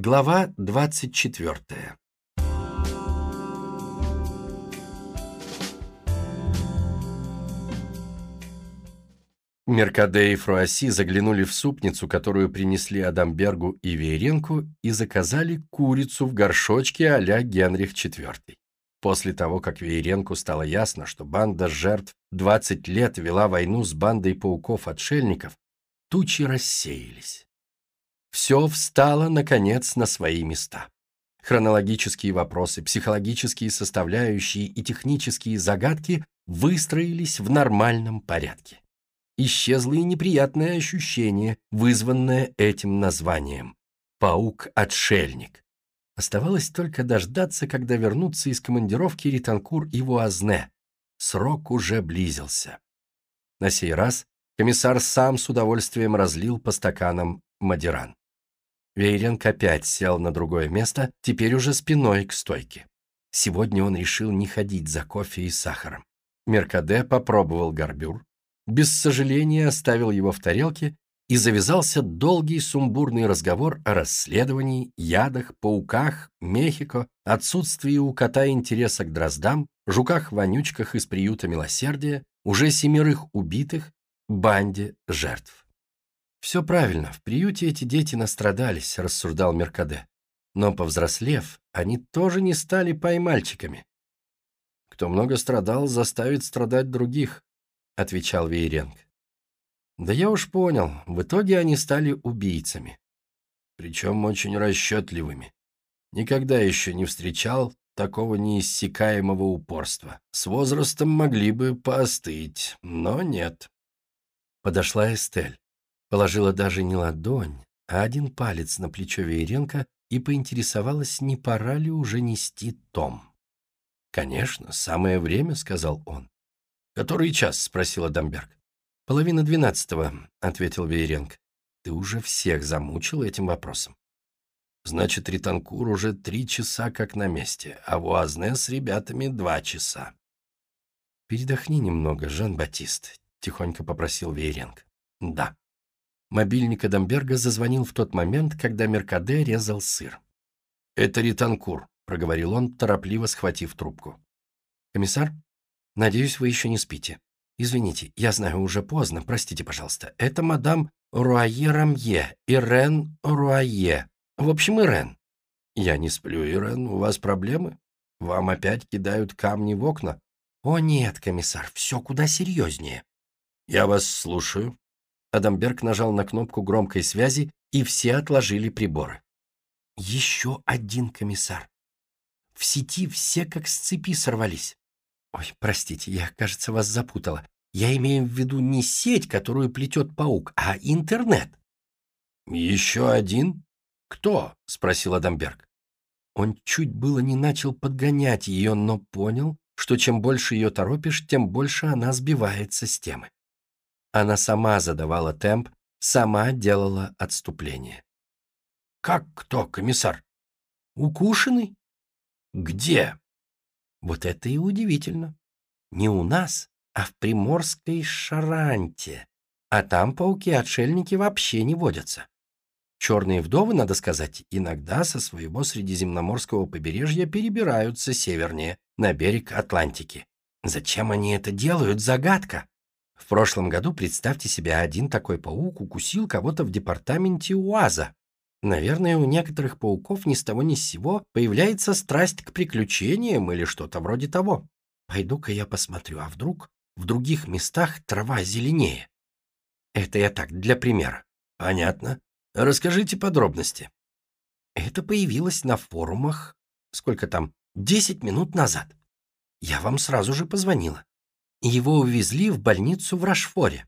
Глава 24 Меркаде и Фруасси заглянули в супницу, которую принесли Адамбергу и Вейренку, и заказали курицу в горшочке а-ля Генрих IV. После того, как Вейренку стало ясно, что банда жертв 20 лет вела войну с бандой пауков-отшельников, тучи рассеялись. Все встало, наконец, на свои места. Хронологические вопросы, психологические составляющие и технические загадки выстроились в нормальном порядке. Исчезло и неприятное ощущение, вызванное этим названием. Паук-отшельник. Оставалось только дождаться, когда вернутся из командировки Ританкур и Вуазне. Срок уже близился. На сей раз комиссар сам с удовольствием разлил по стаканам Мадиран. Вейренг опять сел на другое место, теперь уже спиной к стойке. Сегодня он решил не ходить за кофе и сахаром. Меркаде попробовал горбюр, без сожаления оставил его в тарелке и завязался долгий сумбурный разговор о расследовании, ядах, пауках, Мехико, отсутствии у кота интереса к дроздам, жуках-вонючках из приюта милосердия, уже семерых убитых, банде жертв. «Все правильно, в приюте эти дети настрадались», — рассуждал Меркаде. «Но, повзрослев, они тоже не стали поймальчиками. Кто много страдал, заставит страдать других», — отвечал Вейренг. Да я уж понял, в итоге они стали убийцами. Причем очень расчетливыми. Никогда еще не встречал такого неиссякаемого упорства. С возрастом могли бы поостыть, но нет. Подошла Эстель. Положила даже не ладонь, а один палец на плечо Вееренко и поинтересовалась, не пора ли уже нести том. «Конечно, самое время», — сказал он. «Который час?» — спросила Дамберг. «Половина двенадцатого», — ответил Вейренг. «Ты уже всех замучил этим вопросом». «Значит, Ританкур уже три часа как на месте, а Вуазне с ребятами два часа». «Передохни немного, Жан-Батист», — тихонько попросил Вейренг. «Да». Мобильник Адамберга зазвонил в тот момент, когда Меркаде резал сыр. «Это Ританкур», — проговорил он, торопливо схватив трубку. «Комиссар, надеюсь, вы еще не спите. Извините, я знаю, уже поздно, простите, пожалуйста. Это мадам Руае Рамье, Ирен Руае. В общем, Ирен. Я не сплю, Ирен, у вас проблемы? Вам опять кидают камни в окна? О нет, комиссар, все куда серьезнее. Я вас слушаю. Адамберг нажал на кнопку громкой связи, и все отложили приборы. Еще один комиссар. В сети все как с цепи сорвались. Ой, простите, я, кажется, вас запутала. Я имею в виду не сеть, которую плетет паук, а интернет. Еще один? Кто? Спросил Адамберг. Он чуть было не начал подгонять ее, но понял, что чем больше ее торопишь, тем больше она сбивается с темы. Она сама задавала темп, сама делала отступление. «Как кто, комиссар?» «Укушенный?» «Где?» Вот это и удивительно. Не у нас, а в приморской Шаранте. А там пауки-отшельники вообще не водятся. Черные вдовы, надо сказать, иногда со своего средиземноморского побережья перебираются севернее, на берег Атлантики. Зачем они это делают, загадка. В прошлом году, представьте себе, один такой паук укусил кого-то в департаменте УАЗа. Наверное, у некоторых пауков ни с того ни с сего появляется страсть к приключениям или что-то вроде того. Пойду-ка я посмотрю, а вдруг в других местах трава зеленее? Это я так, для примера. Понятно. Расскажите подробности. Это появилось на форумах, сколько там, десять минут назад. Я вам сразу же позвонила. Его увезли в больницу в Рашфоре.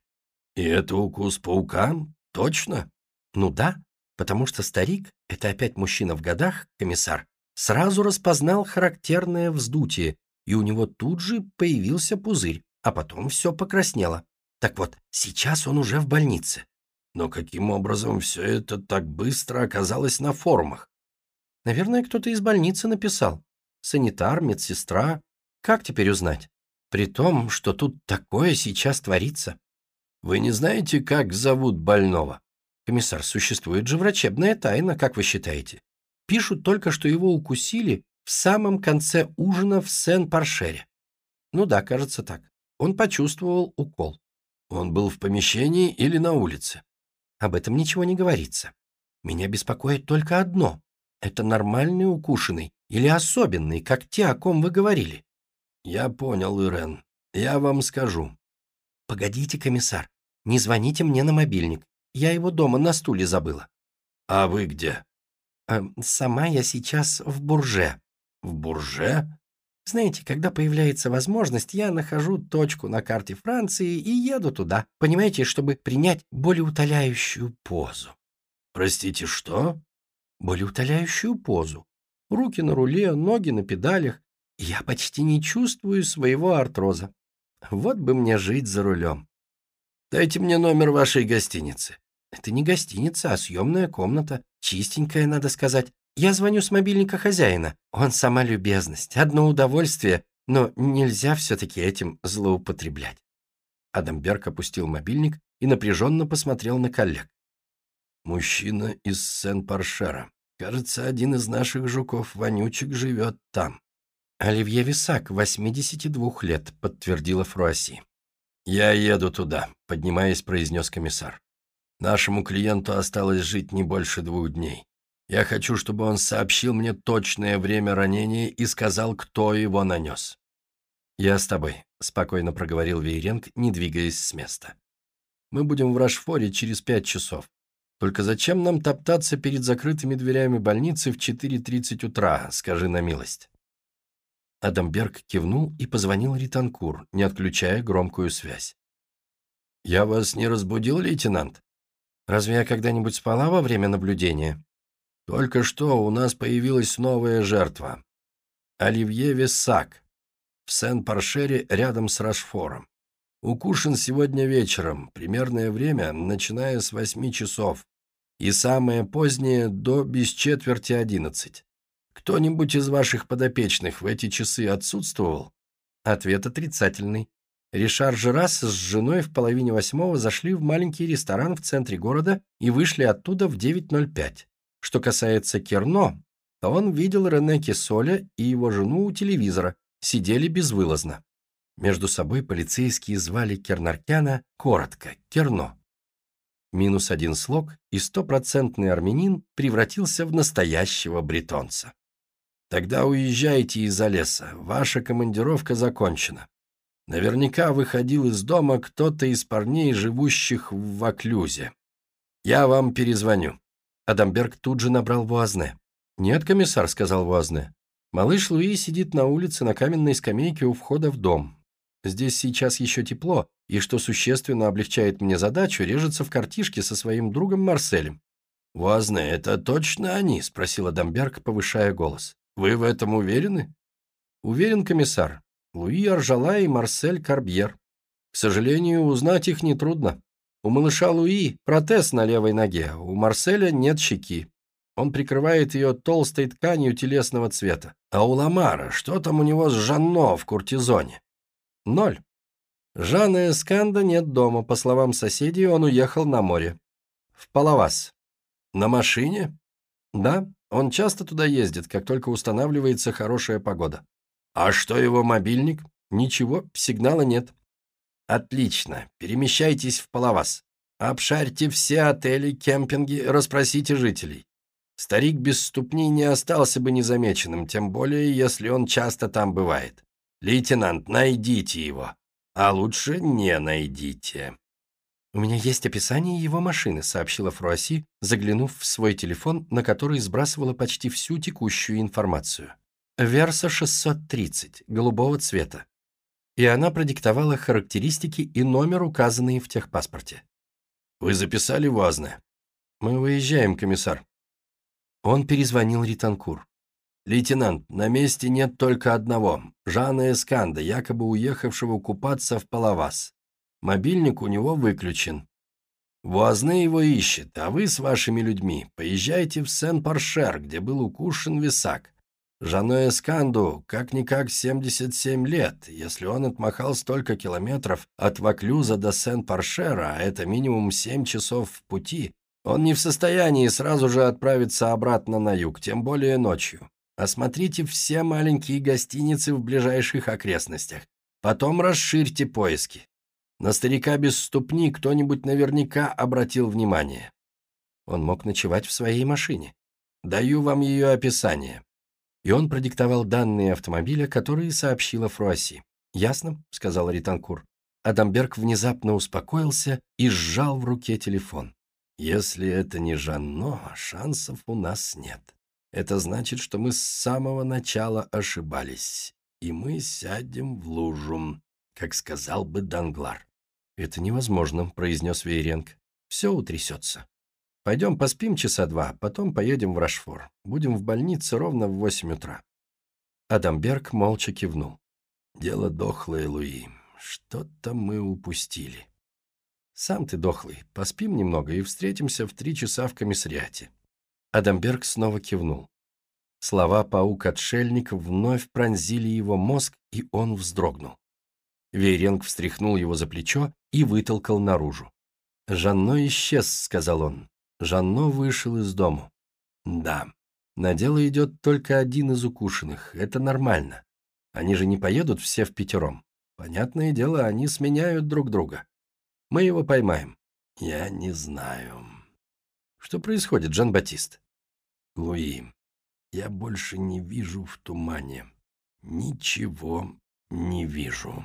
И это укус паука? Точно? Ну да, потому что старик, это опять мужчина в годах, комиссар, сразу распознал характерное вздутие, и у него тут же появился пузырь, а потом все покраснело. Так вот, сейчас он уже в больнице. Но каким образом все это так быстро оказалось на форумах? Наверное, кто-то из больницы написал. Санитар, медсестра. Как теперь узнать? При том, что тут такое сейчас творится. Вы не знаете, как зовут больного? Комиссар, существует же врачебная тайна, как вы считаете? Пишут только, что его укусили в самом конце ужина в Сен-Паршере. Ну да, кажется так. Он почувствовал укол. Он был в помещении или на улице? Об этом ничего не говорится. Меня беспокоит только одно. Это нормальный укушенный или особенный, как те, о ком вы говорили? Я понял, Ирен. Я вам скажу. Погодите, комиссар. Не звоните мне на мобильник. Я его дома на стуле забыла. А вы где? Э, сама я сейчас в Бурже. В Бурже? Знаете, когда появляется возможность, я нахожу точку на карте Франции и еду туда, понимаете, чтобы принять более утоляющую позу. Простите, что? Более утоляющую позу. Руки на руле, ноги на педалях. Я почти не чувствую своего артроза. Вот бы мне жить за рулем. Дайте мне номер вашей гостиницы. Это не гостиница, а съемная комната. Чистенькая, надо сказать. Я звоню с мобильника хозяина. Он сама любезность, одно удовольствие, но нельзя все-таки этим злоупотреблять. Адамберг опустил мобильник и напряженно посмотрел на коллег. «Мужчина из Сен-Паршера. Кажется, один из наших жуков-вонючек живет там». «Оливье Висак, 82 лет», — подтвердила Фруасси. «Я еду туда», — поднимаясь, произнес комиссар. «Нашему клиенту осталось жить не больше двух дней. Я хочу, чтобы он сообщил мне точное время ранения и сказал, кто его нанес». «Я с тобой», — спокойно проговорил Вейренг, не двигаясь с места. «Мы будем в Рашфоре через пять часов. Только зачем нам топтаться перед закрытыми дверями больницы в 4.30 утра, скажи на милость?» Адамберг кивнул и позвонил Ританкур, не отключая громкую связь. «Я вас не разбудил, лейтенант? Разве я когда-нибудь спала во время наблюдения?» Только что у нас появилась новая жертва. Оливье Вессак в Сен-Паршере рядом с Рашфором. Укушен сегодня вечером, примерное время, начиная с восьми часов, и самое позднее до без четверти одиннадцать. Кто-нибудь из ваших подопечных в эти часы отсутствовал? Ответ отрицательный. Ришар Жирас с женой в половине восьмого зашли в маленький ресторан в центре города и вышли оттуда в 9.05. Что касается Керно, то он видел Рене Кесоля и его жену у телевизора, сидели безвылазно. Между собой полицейские звали Кернаркяна коротко Керно. Минус один слог, и стопроцентный армянин превратился в настоящего бретонца. Тогда уезжайте из-за леса, ваша командировка закончена. Наверняка выходил из дома кто-то из парней, живущих в Ваклюзе. Я вам перезвоню. Адамберг тут же набрал Вуазне. «Нет, комиссар», — сказал Вуазне. «Малыш Луи сидит на улице на каменной скамейке у входа в дом. Здесь сейчас еще тепло, и, что существенно облегчает мне задачу, режется в картишке со своим другом Марселем». «Вуазне, это точно они?» — спросил Адамберг, повышая голос. «Вы в этом уверены?» «Уверен, комиссар. Луи Аржала и Марсель Карбьер. К сожалению, узнать их нетрудно. У малыша Луи протез на левой ноге, у Марселя нет щеки. Он прикрывает ее толстой тканью телесного цвета. А у Ламара, что там у него с Жанно в куртизоне? Ноль. Жана Эсканда нет дома. По словам соседей, он уехал на море. В Палавас. На машине? Да, он часто туда ездит, как только устанавливается хорошая погода. А что его мобильник? Ничего, сигнала нет. Отлично. Перемещайтесь в Палавас. Обшарьте все отели, кемпинги, расспросите жителей. Старик без ступни не остался бы незамеченным, тем более, если он часто там бывает. Лейтенант, найдите его. А лучше не найдите. «У меня есть описание его машины», — сообщила Фруаси, заглянув в свой телефон, на который сбрасывала почти всю текущую информацию. «Верса 630, голубого цвета и она продиктовала характеристики и номер, указанные в техпаспорте. «Вы записали Вазне?» «Мы выезжаем, комиссар». Он перезвонил Ританкур. «Лейтенант, на месте нет только одного, Жана Эсканда, якобы уехавшего купаться в Палавас. Мобильник у него выключен. Вуазне его ищет, а вы с вашими людьми поезжайте в Сен-Паршер, где был укушен Висак. Жану Эсканду как-никак 77 лет. Если он отмахал столько километров от Ваклюза до Сен-Паршера, а это минимум 7 часов в пути, Он не в состоянии сразу же отправиться обратно на юг, тем более ночью. Осмотрите все маленькие гостиницы в ближайших окрестностях. Потом расширьте поиски. На старика без ступни кто-нибудь наверняка обратил внимание. Он мог ночевать в своей машине. Даю вам ее описание. И он продиктовал данные автомобиля, которые сообщила Фруасси. «Ясно», — сказал Ританкур. Адамберг внезапно успокоился и сжал в руке телефон. «Если это не Жанно, шансов у нас нет. Это значит, что мы с самого начала ошибались, и мы сядем в лужу, как сказал бы Данглар». «Это невозможно», — произнес Вейренг. «Все утрясется. Пойдем поспим часа два, потом поедем в Рашфор. Будем в больнице ровно в восемь утра». Адамберг молча кивнул. «Дело дохлое, Луи. Что-то мы упустили». «Сам ты дохлый. Поспим немного и встретимся в три часа в комиссариате». Адамберг снова кивнул. Слова паук-отшельник вновь пронзили его мозг, и он вздрогнул. Вейренг встряхнул его за плечо и вытолкал наружу. «Жанно исчез», — сказал он. Жанно вышел из дому. «Да, на дело идет только один из укушенных. Это нормально. Они же не поедут все в пятером. Понятное дело, они сменяют друг друга. Мы его поймаем. Я не знаю. Что происходит, Жан-Батист? Луи, я больше не вижу в тумане. Ничего не вижу.